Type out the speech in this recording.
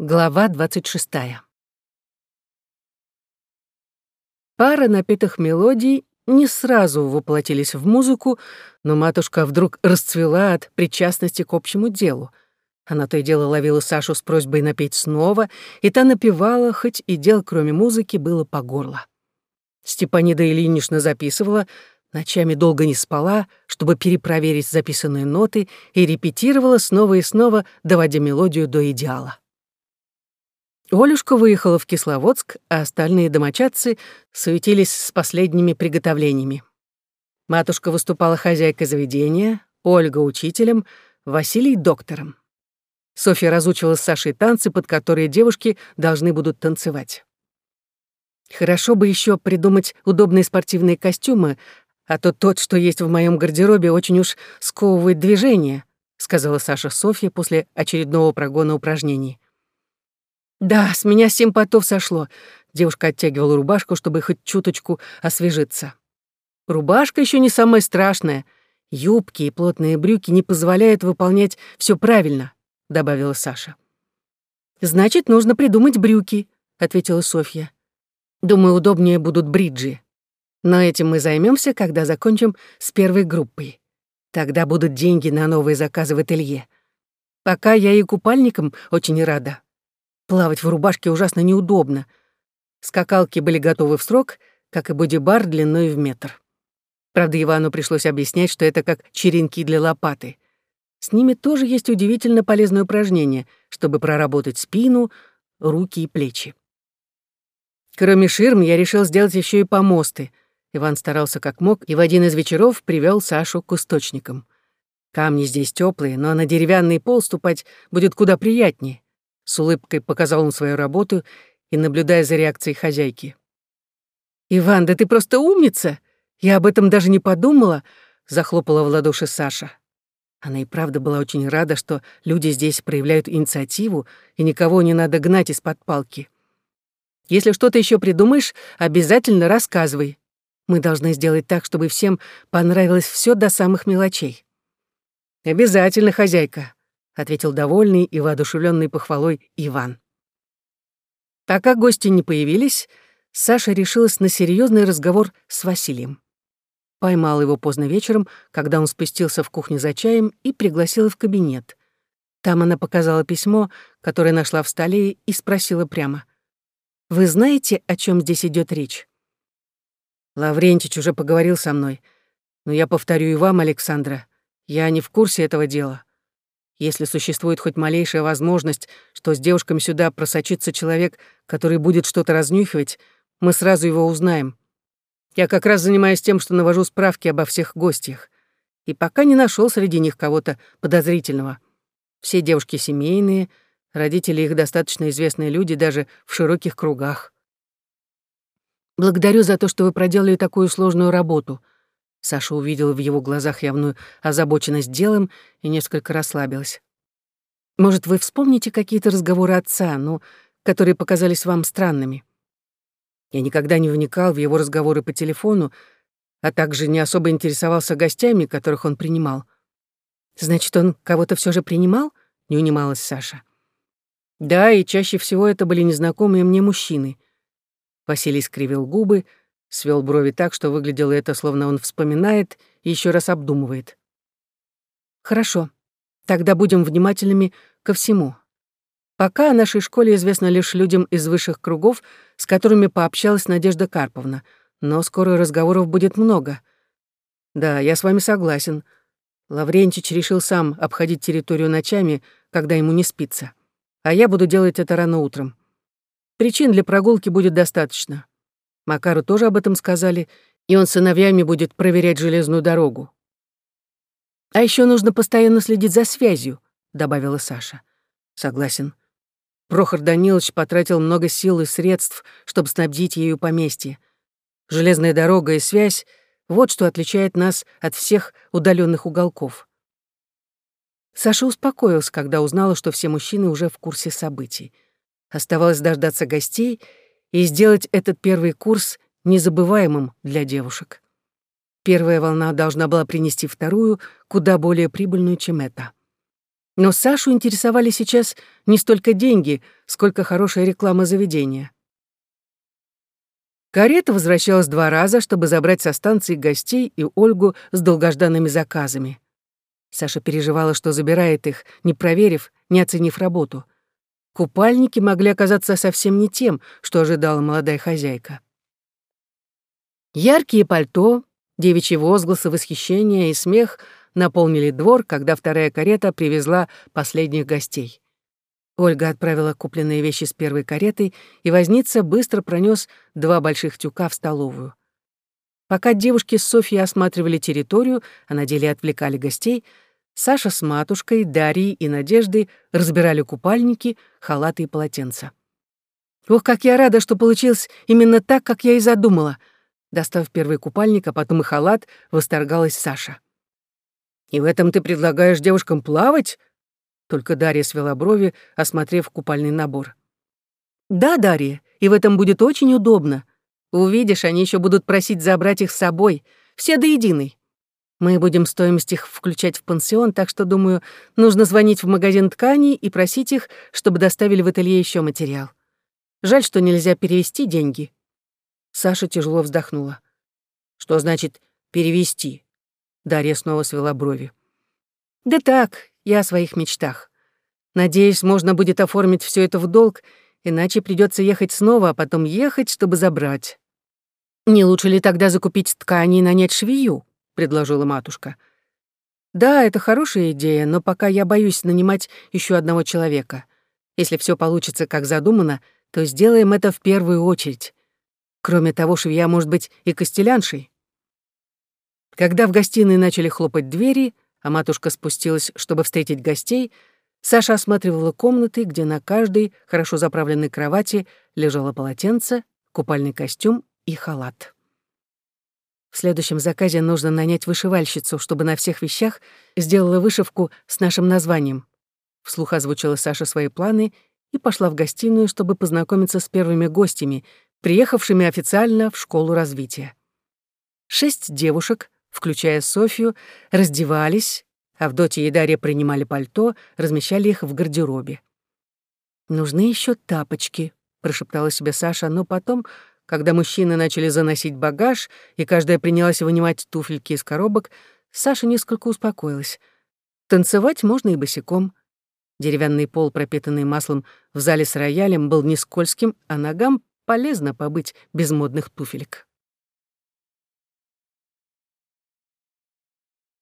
Глава 26. Пара напетых мелодий не сразу воплотились в музыку, но матушка вдруг расцвела от причастности к общему делу. Она то и дело ловила Сашу с просьбой напеть снова, и та напевала, хоть и дел, кроме музыки, было по горло. Степанида Ильинична записывала, ночами долго не спала, чтобы перепроверить записанные ноты, и репетировала снова и снова, доводя мелодию до идеала. Олюшка выехала в Кисловодск, а остальные домочадцы суетились с последними приготовлениями. Матушка выступала хозяйкой заведения, Ольга — учителем, Василий — доктором. Софья разучивала с Сашей танцы, под которые девушки должны будут танцевать. Хорошо бы еще придумать удобные спортивные костюмы, а то тот, что есть в моем гардеробе, очень уж сковывает движение, сказала Саша Софье после очередного прогона упражнений. Да, с меня семь потов сошло. Девушка оттягивала рубашку, чтобы хоть чуточку освежиться. Рубашка еще не самое страшное. Юбки и плотные брюки не позволяют выполнять все правильно, добавила Саша. Значит, нужно придумать брюки, ответила Софья. Думаю, удобнее будут бриджи. Но этим мы займемся, когда закончим с первой группой. Тогда будут деньги на новые заказы в ателье. Пока я и купальникам очень рада. Плавать в рубашке ужасно неудобно. Скакалки были готовы в срок, как и бодибар длиной в метр. Правда, Ивану пришлось объяснять, что это как черенки для лопаты. С ними тоже есть удивительно полезное упражнение, чтобы проработать спину, руки и плечи. Кроме ширм, я решил сделать еще и помосты. Иван старался как мог и в один из вечеров привел Сашу к источникам. Камни здесь теплые, но на деревянный пол ступать будет куда приятнее. С улыбкой показал он свою работу и наблюдая за реакцией хозяйки. «Иван, да ты просто умница! Я об этом даже не подумала!» — захлопала в ладоши Саша. Она и правда была очень рада, что люди здесь проявляют инициативу, и никого не надо гнать из-под палки. «Если что-то еще придумаешь, обязательно рассказывай. Мы должны сделать так, чтобы всем понравилось все до самых мелочей». «Обязательно, хозяйка», ответил довольный и воодушевленный похвалой Иван. Пока гости не появились, Саша решилась на серьезный разговор с Василием. Поймал его поздно вечером, когда он спустился в кухню за чаем и пригласила в кабинет. Там она показала письмо, которое нашла в столе, и спросила прямо. «Вы знаете, о чем здесь идет речь?» Лаврентич уже поговорил со мной, но я повторю и вам, Александра, я не в курсе этого дела. Если существует хоть малейшая возможность, что с девушками сюда просочится человек, который будет что-то разнюхивать, мы сразу его узнаем. Я как раз занимаюсь тем, что навожу справки обо всех гостях. И пока не нашел среди них кого-то подозрительного. Все девушки семейные, родители их достаточно известные люди даже в широких кругах. Благодарю за то, что вы проделали такую сложную работу — Саша увидела в его глазах явную озабоченность делом и несколько расслабилась. «Может, вы вспомните какие-то разговоры отца, ну, которые показались вам странными?» Я никогда не вникал в его разговоры по телефону, а также не особо интересовался гостями, которых он принимал. «Значит, он кого-то все же принимал?» — не унималась Саша. «Да, и чаще всего это были незнакомые мне мужчины». Василий скривил губы, свел брови так, что выглядело это, словно он вспоминает и еще раз обдумывает. «Хорошо, тогда будем внимательными ко всему. Пока о нашей школе известно лишь людям из высших кругов, с которыми пообщалась Надежда Карповна, но скоро разговоров будет много. Да, я с вами согласен. Лаврентич решил сам обходить территорию ночами, когда ему не спится. А я буду делать это рано утром. Причин для прогулки будет достаточно. Макару тоже об этом сказали, и он сыновьями будет проверять железную дорогу. «А еще нужно постоянно следить за связью», — добавила Саша. «Согласен. Прохор Данилович потратил много сил и средств, чтобы снабдить ею поместье. Железная дорога и связь — вот что отличает нас от всех удаленных уголков». Саша успокоился, когда узнала, что все мужчины уже в курсе событий. Оставалось дождаться гостей — и сделать этот первый курс незабываемым для девушек. Первая волна должна была принести вторую, куда более прибыльную, чем эта. Но Сашу интересовали сейчас не столько деньги, сколько хорошая реклама заведения. Карета возвращалась два раза, чтобы забрать со станции гостей и Ольгу с долгожданными заказами. Саша переживала, что забирает их, не проверив, не оценив работу. Купальники могли оказаться совсем не тем, что ожидала молодая хозяйка. Яркие пальто, девичьи возгласы восхищения и смех — наполнили двор, когда вторая карета привезла последних гостей. Ольга отправила купленные вещи с первой кареты, и возница быстро пронес два больших тюка в столовую. Пока девушки с Софьей осматривали территорию, а на деле отвлекали гостей, Саша с матушкой, Дарьей и Надеждой разбирали купальники, халаты и полотенца. «Ох, как я рада, что получилось именно так, как я и задумала!» Достав первый купальник, а потом и халат, восторгалась Саша. «И в этом ты предлагаешь девушкам плавать?» Только Дарья свела брови, осмотрев купальный набор. «Да, Дарья, и в этом будет очень удобно. Увидишь, они еще будут просить забрать их с собой, все до единой. Мы будем стоимость их включать в пансион, так что, думаю, нужно звонить в магазин тканей и просить их, чтобы доставили в ателье еще материал. Жаль, что нельзя перевести деньги». Саша тяжело вздохнула. «Что значит «перевести»?» Дарья снова свела брови. «Да так, я о своих мечтах. Надеюсь, можно будет оформить все это в долг, иначе придется ехать снова, а потом ехать, чтобы забрать». «Не лучше ли тогда закупить ткани и нанять швею?» — предложила матушка. «Да, это хорошая идея, но пока я боюсь нанимать еще одного человека. Если все получится как задумано, то сделаем это в первую очередь. Кроме того, швея может быть и костеляншей». Когда в гостиной начали хлопать двери, а матушка спустилась, чтобы встретить гостей, Саша осматривала комнаты, где на каждой хорошо заправленной кровати лежало полотенце, купальный костюм и халат. В следующем заказе нужно нанять вышивальщицу, чтобы на всех вещах сделала вышивку с нашим названием. Вслух озвучила Саша свои планы и пошла в гостиную, чтобы познакомиться с первыми гостями, приехавшими официально в школу развития. Шесть девушек — включая Софью, раздевались, а Авдотья и Дарья принимали пальто, размещали их в гардеробе. «Нужны еще тапочки», — прошептала себе Саша, но потом, когда мужчины начали заносить багаж, и каждая принялась вынимать туфельки из коробок, Саша несколько успокоилась. Танцевать можно и босиком. Деревянный пол, пропитанный маслом в зале с роялем, был не скользким, а ногам полезно побыть без модных туфелек.